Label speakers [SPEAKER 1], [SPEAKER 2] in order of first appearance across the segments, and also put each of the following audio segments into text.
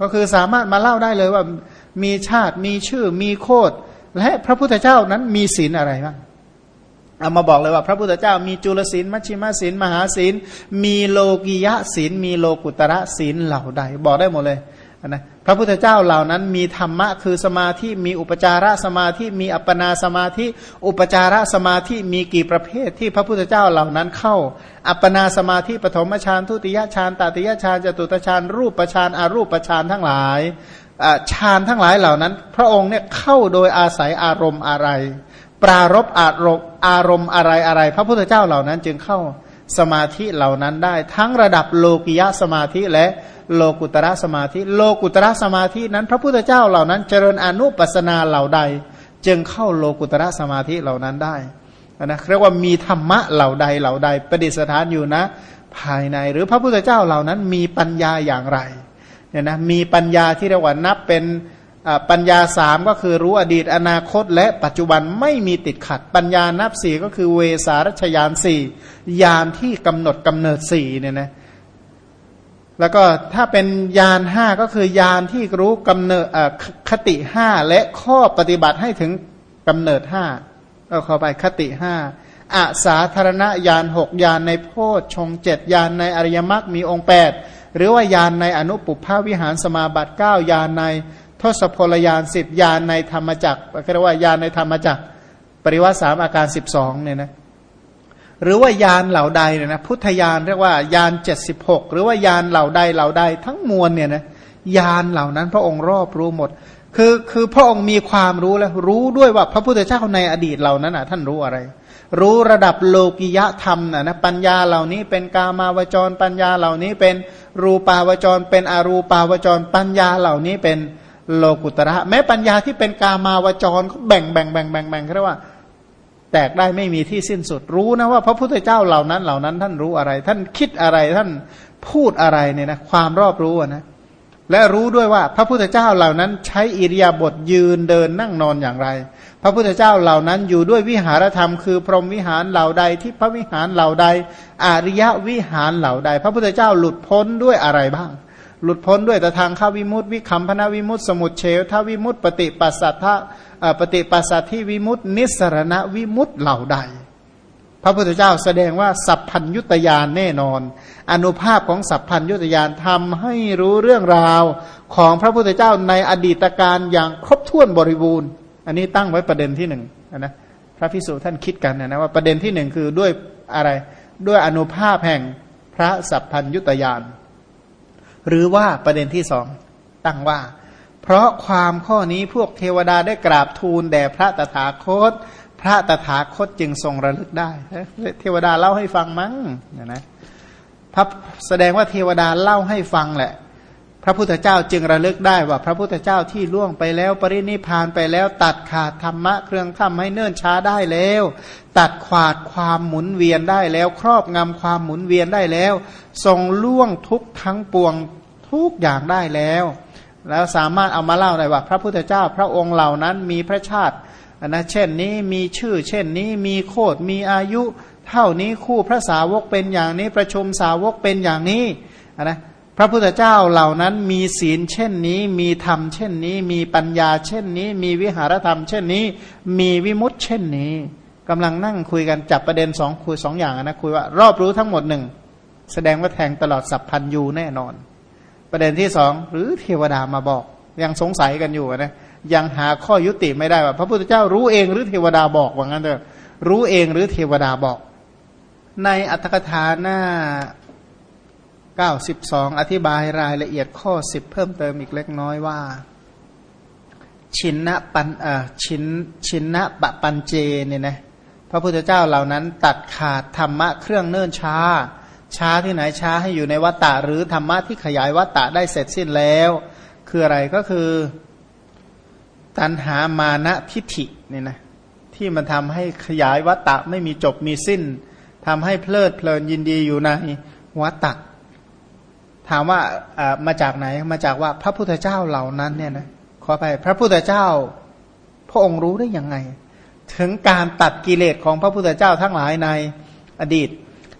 [SPEAKER 1] ก็คือสามารถมาเล่าได้เลยว่ามีชาติมีชื่อมีโคดและพระพุทธเจ้านั้นมีศีลอะไรบ้างเอามาบอกเลยว่าพระพุทธเจ้ามีจุลศีลมัชชิมศีลมหาศีลมีโลกิยะศีลมีโลกุตระศีลเหล่าใด บอกได้หมดเลย นะพระพุทธเจ้าเหล่านั้นมีธรรมะคือสมาธิมีอุปจารสมาธิมีอัปปนาสมาธิ อุปจารสมาธิมีกี่ประเภทที่พระพุทธเจ้าเหล่านั้นเข้า อัปปนาสมาธิปฐมฌานทุติยฌานตติยฌานจตุตฌานรูปฌานอารูปฌานทั้งหลายฌานทั้งหลายเหล่านั้น พระองค์เนี่ยเข้าโดยอาศัยอารมณ์อะไร ปรารบอารมณ์อารมณ์อะไรอะไร พระพุทธเจ้าเหล่านั้นจึงเข้าสมาธิเหล่านั้นได้ ทั้งระดับโลกิยะสมาธิและ โลกุตระสมาธิ โลกุตระสมาธินั้น พระพุทธเจ้าเหล่านั้น เจริญอนุปัสนาเหล่าใด จึงเข้าโลกุตระสมาธิเหล่านั้นได้นะเรียกว่ามีธรรมะเหล่าใดเหล่าใด ประดิษฐานอยู่นะ ภายในหรือพระพุทธเจ้าเหล่านั้นมีปัญญาอย่างไรเนี่ยนะมีปัญญาที่เรียกว่านับเป็นปัญญาสามก็คือรู้อดีตอนาคต และปัจจุบันไม่มีติดขัด ปัญญานับสี่ก็คือเวสารชยานสี่ยานที่กำหนดกำเนิดสี่เนี่ยนะ แล้วก็ถ้าเป็นยานห้าก็คือยานที่รู้กำเนิดคติห้าและข้อปฏิบัติให้ถึงกำเนิดห้าก็เข้าไปคติห้าอาสาธารณญาณหกยานในโพชฌงเจ็ดยานในอริยมรรคมีองค์แปดหรือว่ายานในอนุปุพาวิหารสมาบัติเก้ายานในทศพลยานสิบยานในธรรมจักรเรียกว่ายานในธรรมจักรปริวัติสามอาการสิบสองเนี่ยนะ หรือว่ายานเหล่าใดเนี่ยนะพุทธยานเรียกว่ายานเจ็ดสิบหกหรือว่ายานเหล่าใดเหล่าใดทั้งมวลเนี่ยนะยานเหล่านั้นพระองค์รอบรู้หมด คือคือพระองค์มีความรู้แล้วรู้ด้วยว่าพระพุทธเจ้าในอดีตเหล่านั้นอะท่านรู้อะไร รู้ระดับโลกิยธรรมนะนะปัญญาเหล่านี้เป็นกามาวจรปัญญาเหล่านี้เป็นรูปาวจร เป็นอรูปาวจร ปัญญาเหล่านี้เป็นโลกุตระ แม้ปัญญาที่เป็นกามาวจรแบ่งแบ่งแบ่งแบ่งแบ่งเรียกว่า แตกได้ไม่มีที่สิ้นสุดรู้นะว่าพระพุทธเจ้าเหล่านั้นเหล่านั้น ท่านรู้อะไร ท่านคิดอะไรท่านพูดอะไรเนี่ยนะความรอบรู้นะและรู้ด้วยว่าพระพุทธเจ้าเหล่านั้นใช้อิริยาบถยืนเดินนั่งนอนอย่างไร พระพุทธเจ้าเหล่านั้นอยู่ด้วยวิหารธรรม คือพรหมวิหารเหล่าใดที่พระวิหารเหล่าใดอริยวิหารเหล่าใด พระพุทธเจ้าหลุดพ้นด้วยอะไรบ้าง หลุดพ้นด้วยแต่ทางข้าวิมุตติวิคัมพนาวิมุตติสมุทเฉวทวิมุตติปฏิปัสสัทธะปฏิปัสสัทธิวิมุตตินิสรณวิมุตติเหล่าใด พระพุทธเจ้าแสดงว่าสัพพัญยุตยานแน่นอน อนุภาพของสัพพัญยุตยานทำให้รู้เรื่องราวของพระพุทธเจ้าในอดีตการอย่างครบถ้วนบริบูรณ์ อันนี้ตั้งไว้ประเด็นที่หนึ่งนะพระพิสุท่านคิดกันนะว่าประเด็นที่หนึ่งคือด้วยอะไรด้วยอนุภาพแห่งพระสัพพัญยุตยาน หรือว่าประเด็นที่สองตั้งว่า เพราะความข้อนี้พวกเทวดาได้กราบทูลแด่พระตถาคต พระตถาคตจึงทรงระลึกได้เทวดาเล่าให้ฟังมั้งนะพระแสดงว่าเทวดาเล่าให้ฟังแหละ พระพุทธเจ้าจึงระลึกได้ว่าพระพุทธเจ้าที่ล่วงไปแล้วปรินิพานไปแล้วตัดขาดธรรมะเครื่องทำให้เนิ่นช้าได้แล้ว ตัดขาดความหมุนเวียนได้แล้ว ครอบงำความหมุนเวียนได้แล้ว ทรงล่วงทุกทั้งปวงทุกอย่างได้แล้ว แล้วสามารถเอามาเล่าได้ว่า พระพุทธเจ้าพระองค์เหล่านั้นมีพระชาตินะเช่นนี้มีชื่อ เช่นนี้มีโคดมีอายุ เท่านี้คู่พระสาวกเป็นอย่างนี้ประชุมสาวกเป็นอย่างนี้นะ ระพุทธเจ้าเหล่านั้นมีศีลเช่นนี้ มีธรรมเช่นนี้ มีปัญญาเช่นนี้ มีวิหารธรรม เช่นนี้ มีวิมุตเช่นนี้กำลังนั่งคุยกันจับประเด็นสองคุยสองอย่างนะคุยว่ารอบรู้ทั้งหมดหนึ่งแสดงว่าแทงตลอดสัพพันยูแน่นอน ประเด็นที่สองหรือเทวดามาบอก ยังสงสัยกันอยู่นะยังหาข้อยุติไม่ได้ว่า พระพุทธเจ้ารู้เองหรือเทวดาบอกว่างั้นเถอะรู้เองหรือเทวดาบอก ในอัตถกถาหน้า 92 อธิบายรายละเอียดข้อ 10 เพิ่มเติมอีกเล็กน้อยว่า ชินนะปันเอ่อชินชินนะปะปันเจเนี่ยนะพระพุทธเจ้าเหล่านั้น ตัดขาดธรรมะเครื่องเนิ่นช้า ช้าที่ไหนช้าให้อยู่ในวัตตะหรือธรรมะที่ขยายวัตตะได้เสร็จสิ้นแล้ว คืออะไรก็คือตัณหามานะทิฐิเนี่ยนะที่มันทำให้ขยายวัตตะไม่มีจบมีสิ้นทำให้เพลิดเพลินยินดีอยู่ในวัตตะ ถามว่ามาจากไหนมาจากว่าพระพุทธเจ้าเหล่านั้นเนี่ยนะขอไปพระพุทธเจ้า พระองค์รู้ได้ยังไง ถึงการตัดกิเลสของพระพุทธเจ้าทั้งหลายในอดีต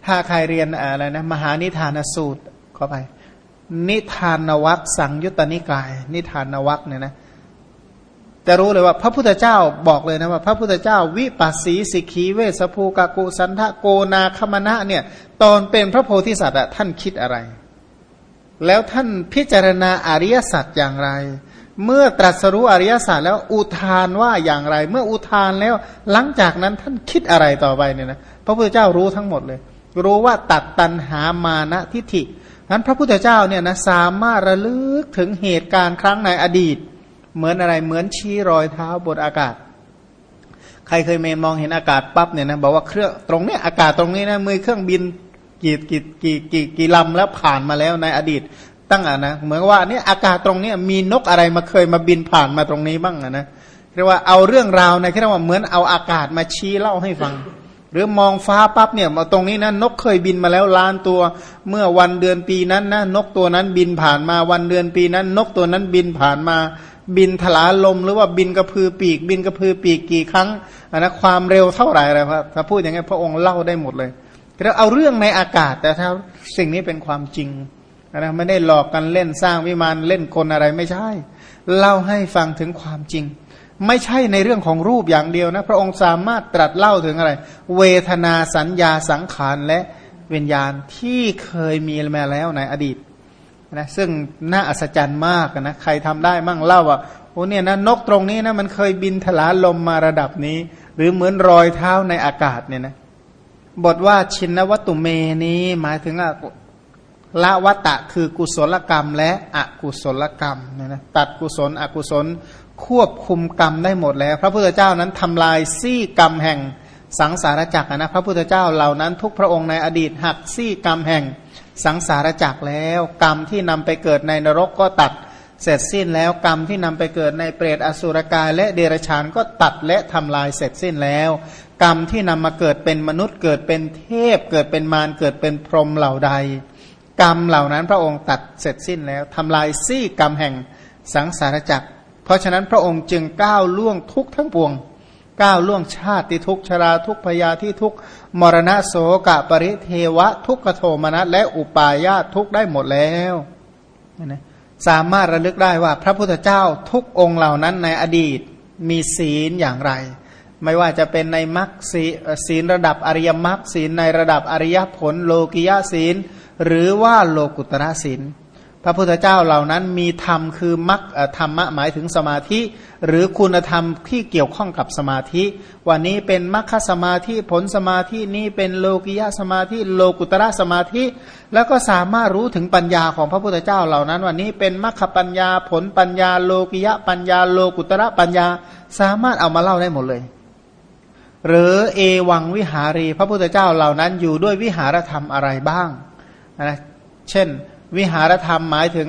[SPEAKER 1] ถ้าใครเรียนอะไรนะมหานิทานสูตรข้าไป นิทานวัคสังยุตตนิกาย นิทานวัคเนี่ยนะจะรู้เลยว่าพระพุทธเจ้าบอกเลยนะว่า พระพุทธเจ้าวิปัสสีสิกีเวสภูกากุสันทะโกนาคมณะเนี่ยตอนเป็นพระโพธิสัตว์ท่านคิดอะไร แล้วท่านพิจารณาอริยสัจอย่างไร เมื่อตรัสรู้อริยสัจแล้วอุทานว่าอย่างไร เมื่ออุทานแล้วหลังจากนั้นท่านคิดอะไรต่อไปเนี่ยนะพระพุทธเจ้ารู้ทั้งหมดเลย รู้ว่าตัดตันหามานะทิฏฐินั้นพระพุทธเจ้าเนี่ยนะสามารถระลึกถึงเหตุการณ์ครั้งในอดีต เหมือนอะไรเหมือนชี้รอยเท้าบนอากาศ ใครเคยเมนมองเห็นอากาศปั๊บเนี่ยนะบอกว่าเครื่องตรงเนี้อากาศตรงนี้นะมือเครื่องบิน กี่กี่กี่กี่กี่ลำแล้วผ่านมาแล้วในอดีต ตั้งอะนะเหมือนว่าเนี่ยอากาศตรงนี้มีนกอะไรมาเคยมาบินผ่านมาตรงนี้บ้างอะนะเรียกว่าเอาเรื่องราวในที่เรียกว่าเหมือนเอาอากาศมาชี้เล่าให้ฟัง หรือมองฟ้าปั๊บเนี่ยมาตรงนี้นะนกเคยบินมาแล้วล้านตัว เมื่อวันเดือนปีนั้นนะนกตัวนั้นบินผ่านมาวันเดือนปีนั้น นกตัวนั้นบินผ่านมาบินถลาลมหรือว่าบินกระพือปีก บินกระพือปีกกี่ครั้งอันะความเร็วเท่าไหร่อะไรครับถ้าพูดอย่างนี้พระองค์เล่าได้หมดเลย เราเอาเรื่องในอากาศ แต่ถ้าสิ่งนี้เป็นความจริงนะไม่ได้หลอกกันเล่นสร้างวิมานเล่นคนอะไรไม่ใช่ เล่าให้ฟังถึงความจริง ไม่ใช่ในเรื่องของรูปอย่างเดียวนะ พระองค์สามารถตรัสเล่าถึงอะไร เวทนาสัญญาสังขารและวิญญาณที่เคยมีมาแล้วในอดีตนะซึ่งน่าอัศจรรย์มากนะใครทำได้มั่งเล่าว่าโอ้เนี่ยนะนกตรงนี้นะมันเคยบินถลาลมมาระดับนี้ หรือเหมือนรอยเท้าในอากาศเนี่ยนะ บทว่าชินวัตุเมนี้หมายถึงละวัตะคือกุศลกรรมและอกุศลกรรมเนี่ยนะตัดกุศลอกุศลควบคุมกรรมได้หมดแล้ว พระพุทธเจ้านั้นทำลายซี่กรรมแห่งสังสารจักรนะพระพุทธเจ้าเหล่านั้นทุกพระองค์ในอดีตหักซี่กรรมแห่งสังสารจักรแล้ว กรรมที่นำไปเกิดในนรกก็ตัดเสร็จสิ้นแล้วกรรมที่นำไปเกิดในเปรตอสุรกายและเดรัจฉานก็ตัดและทำลายเสร็จสิ้นแล้ว กรรมที่นำมาเกิดเป็นมนุษย์เกิดเป็นเทพ เกิดเป็นมารเกิดเป็นพรหมเหล่าใด กรรมเหล่านั้นพระองค์ตัดเสร็จสิ้นแล้วทำลายซี่กรรมแห่งสังสารจักรเพราะฉะนั้นพระองค์จึงก้าวล่วงทุกทั้งปวงก้าวล่วงชาติทุกชราทุกพยาที่ทุกมรณะโสกะปริเทวะ ทุกขโทมนัสและอุปาญาตทุกได้หมดแล้วนะสามารถระลึกได้ว่าพระพุทธเจ้าทุกองค์เหล่านั้นในอดีตมีศีลอย่างไร ไม่ว่าจะเป็นในมรรคศีลระดับอริยมรรคศีลในระดับอริยผลโลกิยาศีล หรือว่าโลกุตระศีลพระพุทธเจ้าเหล่านั้นมีธรรมคือมรรคธรรมะหมายถึงสมาธิ หรือคุณธรรมที่เกี่ยวข้องกับสมาธิ วันนี้เป็นมรรคสมาธิผลสมาธินี้เป็นโลกิยสมาธิโลกุตระสมาธิ แล้วก็สามารถรู้ถึงปัญญาของพระพุทธเจ้าเหล่านั้น วันนี้เป็นมรรคปัญญาผลปัญญา โลกิยะปัญญา โลกุตระปัญญา สามารถเอามาเล่าได้หมดเลย หรือเอวังวิหารี พระพุทธเจ้าเหล่านั้นอยู่ด้วยวิหารธรรมอะไรบ้างนะเช่น วิหารธรรมหมายถึง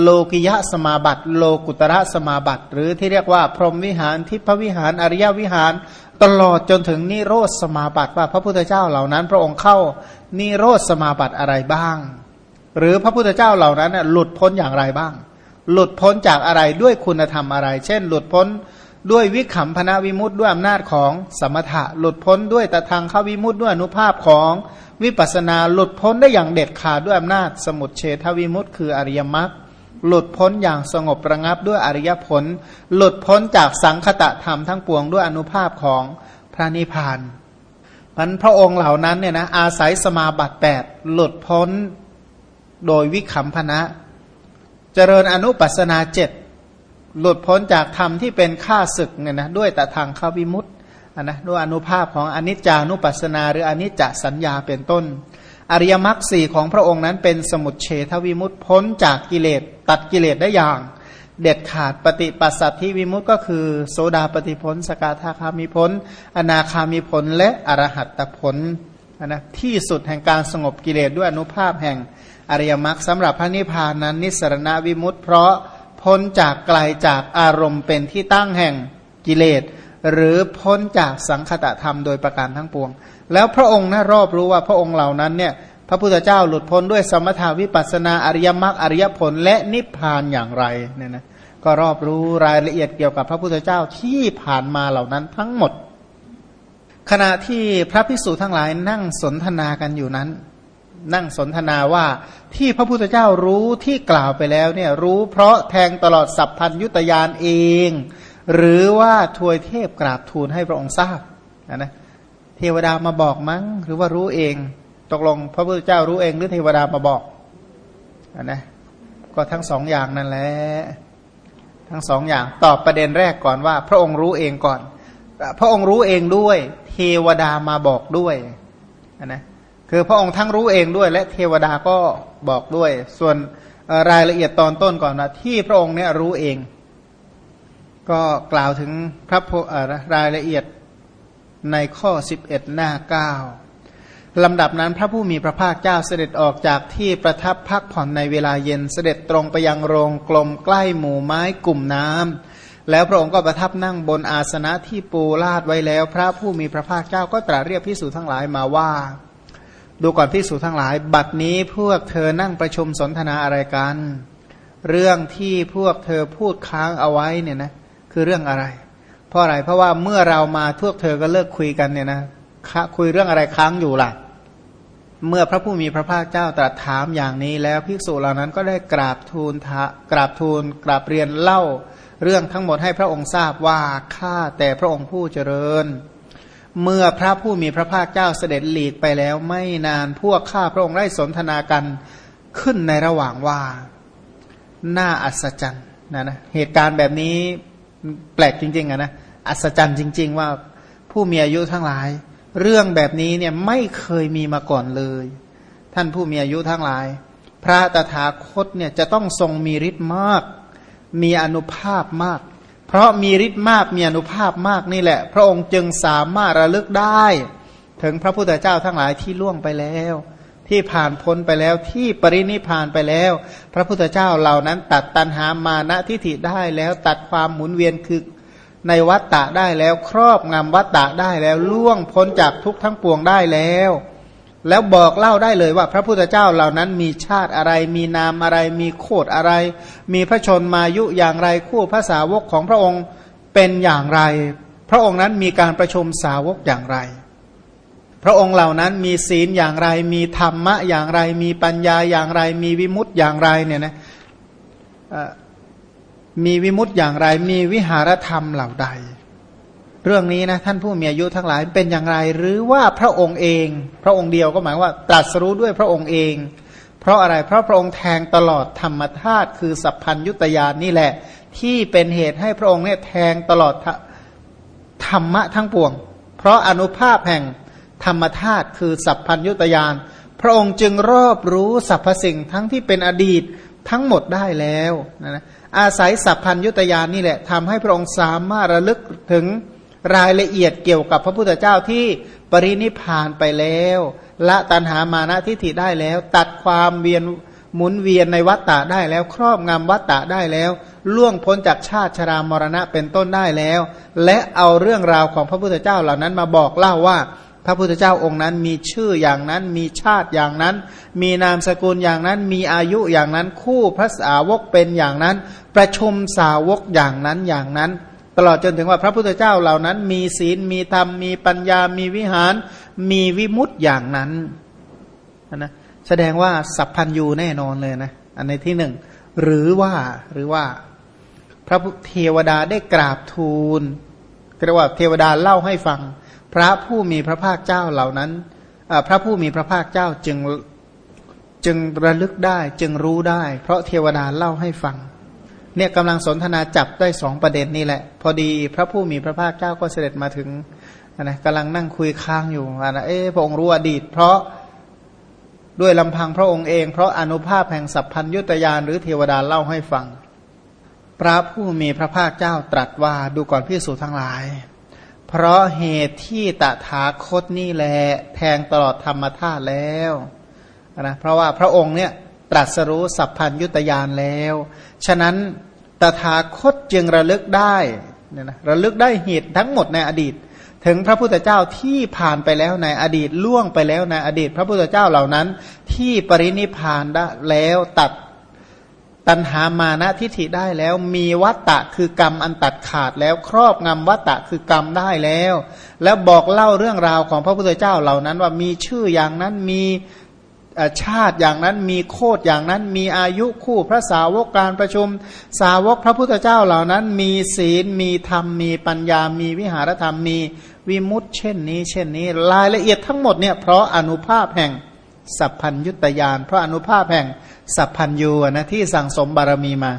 [SPEAKER 1] โลกิยะสมาบัติ โลกุตระสมาบัติ หรือที่เรียกว่าพรหมวิหารทิพวิหารอริยวิหาร ตลอดจนถึงนิโรธสมาบัติว่าพระพุทธเจ้าเหล่านั้น พระองค์เข้านิโรธสมาบัติอะไรบ้าง หรือพระพุทธเจ้าเหล่านั้นหลุดพ้นอย่างไรบ้าง หลุดพ้นจากอะไรด้วยคุณธรรมอะไร เช่น หลุดพ้น ด้วยวิขำพนาวิมุตต์ด้วยอำนาจของสมถะ หลุดพ้นด้วยตะทางข้าวิมุตต์ด้วยอนุภาพของวิปัสนาหลุดพ้นได้อย่างเด็ดขาดด้วยอำนาจสมุทเฉทวิมุตต์คืออริยมรรคหลุดพ้นอย่างสงบระงับด้วยอริยผล หลุดพ้นจากสังคตะธรรมทั้งปวงด้วยอนุภาพของพระนิพพานมันพระองค์เหล่านั้นเนี่ยนะอาศัยสมาบัติแปดหลุดพ้นโดยวิขำพนะ เจริญอนุปัสนาเจ็ด หลุดพ้นจากธรรมที่เป็นข้าศึกเนี่ยนะด้วยแต่ทางข้าวิมุตต์นะด้วยอนุภาพของอนิจจานุปัสสนา หรืออนิจจสัญญาเป็นต้น อริยมรรคสี่ของพระองค์นั้นเป็นสมุทเฉทวิมุตต์พ้นจากกิเลสตัดกิเลสได้อย่าง เด็ดขาดปฏิปัสสัตทิวิมุตต์ก็คือ โสดาปฏิพลสกาธาคามิพลอนาคามิพลและอรหัตตผลนะที่สุดแห่งการสงบกิเลสด้วยอนุภาพแห่งอริยมรรคสำหรับพระนิพพานนั้นนิสรณวิมุตต์เพราะ พ้นจากไกลจากอารมณ์เป็นที่ตั้งแห่งกิเลส หรือพ้นจากสังคตะธรรมโดยประการทั้งปวง แล้วพระองค์นะรอบรู้ว่าพระองค์เหล่านั้นเนี่ยพระพุทธเจ้าหลุดพ้นด้วยสมถาวิปัสนาอริยมรรคอริยผลและนิพพานอย่างไรเนี่ยนะก็รอบรู้รายละเอียดเกี่ยวกับพระพุทธเจ้าที่ผ่านมาเหล่านั้นทั้งหมด ขณะที่พระภิกษุทั้งหลายนั่งสนทนากันอยู่นั้น นั่งสนทนาว่าที่พระพุทธเจ้ารู้ที่กล่าวไปแล้วเนี่ยรู้เพราะแทงตลอดสัพพัญยุตยานเอง หรือว่าทวยเทพกราบทูลให้พระองค์ทราบนะเทวดามาบอกมั้ง หรือว่ารู้เอง ตกลงพระพุทธเจ้ารู้เองหรือเทวดามาบอกอนะก็ทั้งสองอย่างนั่นแหละทั้งสองอย่างตอบประเด็นแรกก่อนว่า พระองค์รู้เองก่อน พระองค์รู้เองด้วย เทวดามาบอกด้วยนะ คือพระองค์ทั้งรู้เองด้วย และเทวดาก็บอกด้วย ส่วนรายละเอียดตอนต้นก่อนนะที่พระองค์เนี่ยรู้เอง ก็กล่าวถึงพระรายละเอียดในข้อ 11 หน้า 9 ลำดับนั้นพระผู้มีพระภาคเจ้าเสด็จออกจากที่ประทับพักผ่อนในเวลาเย็นเสด็จตรงไปยังโรงกลมใกล้หมู่ไม้กลุ่มน้ำแล้วพระองค์ก็ประทับนั่งบนอาสนะที่ปูลาดไว้แล้ว พระผู้มีพระภาคเจ้าก็ตรัสเรียกพิสูจทั้งหลายมาว่า ดูก่อนพิสูจทั้งหลาย บัดนี้พวกเธอนั่งประชุมสนทนาอะไรกัน เรื่องที่พวกเธอพูดค้างเอาไว้เนี่ยนะคือเรื่องอะไร เพราะอะไรเพราะว่าเมื่อเรามาพวกเธอก็เลิกคุยกันเนี่ยนะคุยเรื่องอะไรค้างอยู่ล่ะ เมื่อพระผู้มีพระภาคเจ้าตรัสถามอย่างนี้แล้วภิกษุเหล่านั้นก็ได้กราบทูลกราบทูลกราบเรียนเล่า เรื่องทั้งหมดให้พระองค์ทราบว่าข้าแต่พระองค์ผู้เจริญ เมื่อพระผู้มีพระภาคเจ้าเสด็จหลีกไปแล้วไม่นานพวกข้าพระองค์ได้สนทนากันขึ้นในระหว่างว่าน่าอัศจรรย์นะนะเหตุการณ์แบบนี้แปลกจริงๆอะนะอัศจรรย์จริง ๆ ว่าผู้มีอายุทั้งหลาย เรื่องแบบนี้เนี่ยไม่เคยมีมาก่อนเลย ท่านผู้มีอายุทั้งหลาย พระตถาคตเนี่ยจะต้องทรงมีฤทธิ์มาก มีอนุภาพมาก เพราะมีฤทธิ์มากมีอนุภาพมากนี่แหละ พระองค์จึงสามารถระลึกได้ ถึงพระพุทธเจ้าทั้งหลายที่ล่วงไปแล้ว ที่ผ่านพ้นไปแล้วที่ปรินิพานไปแล้ว พระพุทธเจ้าเหล่านั้นตัดตันหามานะทิฏฐิได้แล้วตัดความหมุนเวียนคือในวัตตะได้แล้วครอบงำวัตตะได้แล้วล่วงพ้นจากทุกทั้งปวงได้แล้ว แล้วบอกเล่าได้เลยว่าพระพุทธเจ้าเหล่านั้นมีชาติอะไร มีนามอะไร มีโคดอะไร มีพระชนมายุอย่างไรคู่ภาษาวกของพระองค์เป็นอย่างไร พระองค์นั้นมีการประชุมสาวกอย่างไร พระองค์เหล่านั้นมีศีลอย่างไร มีธรรมะอย่างไร มีปัญญาอย่างไร มีวิมุตต์อย่างไรเนี่ยนะมีวิมุตต์อย่างไร มีวิหารธรรมเหล่าใด เรื่องนี้นะท่านผู้มีอายุทั้งหลายเป็นอย่างไร หรือว่าพระองค์เอง พระองค์เดียวก็หมายว่าตรัสรู้ด้วยพระองค์เอง เพราะอะไรเพราะพระองค์แทงตลอดธรรมธาตุคือสัพพัญยุตยานนี่แหละ ที่เป็นเหตุให้พระองค์เนี่ยแทงตลอดธรรมะทั้งปวง เพราะอนุภาพแห่งธรรมธาตุคือสัพพัญยุตยานพระองค์จึงรอบรู้สรรพสิ่งทั้งที่เป็นอดีตทั้งหมดได้แล้วนะอาศัยสัพพัญยุตยานนี่แหละทำให้พระองค์สามารถระลึกถึง รายละเอียดเกี่ยวกับพระพุทธเจ้าที่ปรินิพานไปแล้วละตันหามานะทิฏฐิได้แล้ว ตัดความเวียนหมุนเวียนในวัฏฏะได้แล้ว ครอบงำวัฏฏะได้แล้ว ล่วงพ้นจากชาติชรามรณะเป็นต้นได้แล้ว และเอาเรื่องราวของพระพุทธเจ้าเหล่านั้นมาบอกเล่าว่าพระพุทธเจ้าองค์นั้นมีชื่ออย่างนั้น มีชาติอย่างนั้น มีนามสกุลอย่างนั้น มีอายุอย่างนั้น คู่พระสาวกเป็นอย่างนั้น ประชุมสาวกอย่างนั้นอย่างนั้น ตลอดจนถึงว่าพระพุทธเจ้าเหล่านั้น มีศีลมีธรรมมีปัญญามีวิหาร มีวิมุตต์อย่างนั้นนะแสดงว่าสัพพัญยูแน่นอนเลยนะอันในที่หนึ่งหรือว่าหรือว่า พระเทวดาได้กราบทูลเรียกว่าเทวดาเล่าให้ฟัง พระผู้มีพระภาคเจ้าเหล่านั้นพระผู้มีพระภาคเจ้าจึงจึงระลึกได้จึงรู้ได้ เพราะเทวดาเล่าให้ฟัง เนี่ยกำลังสนทนาจับได้สองประเด็นนี่แหละ พอดีพระผู้มีพระภาคเจ้าก็เสด็จมาถึงนะกำลังนั่งคุยค้างอยู่นะเอ๊ะพระองค์รู้อดีต เพราะด้วยลำพังพระองค์เอง เพราะอนุภาพแห่งสัพพัญยุตยานหรือเทวดาเล่าให้ฟัง พระผู้มีพระภาคเจ้าตรัสว่าดูก่อนพิสูจทั้งหลาย เพราะเหตุที่ตถาคตนี่แหละแทงตลอดธรรมธาตุแล้วนะเพราะว่าพระองค์เนี่ย ตรัสรู้สัพพัญยุตยานแล้ว ฉะนั้นตถาคตจึงระลึกได้เนี่ยนะระลึกได้เหตุทั้งหมดในอดีต ถึงพระพุทธเจ้าที่ผ่านไปแล้วในอดีตล่วงไปแล้วในอดีต พระพุทธเจ้าเหล่านั้น ที่ปรินิพานได้แล้วตัดตัณหามานะทิฏฐิได้แล้ว มีวัตตะคือกรรมอันตัดขาดแล้วครอบงำวัตตะคือกรรมได้แล้ว แล้วบอกเล่าเรื่องราวของพระพุทธเจ้าเหล่านั้นว่ามีชื่ออย่างนั้นมี ชาติอย่างนั้นมีโคดอย่างนั้น มีอายุคู่พระสาวกการประชุม สาวกพระพุทธเจ้าเหล่านั้น มีศีลมีธรรมมีปัญญา มีวิหารธรรมมีวิมุตเช่นนี้ เช่นนี้ รายละเอียดทั้งหมดเนี่ยเพราะอนุภาพแห่งสัพพัญยุตยานเพราะอนุภาพแห่งสัพพัญยูนะที่สั่งสมบารมีมา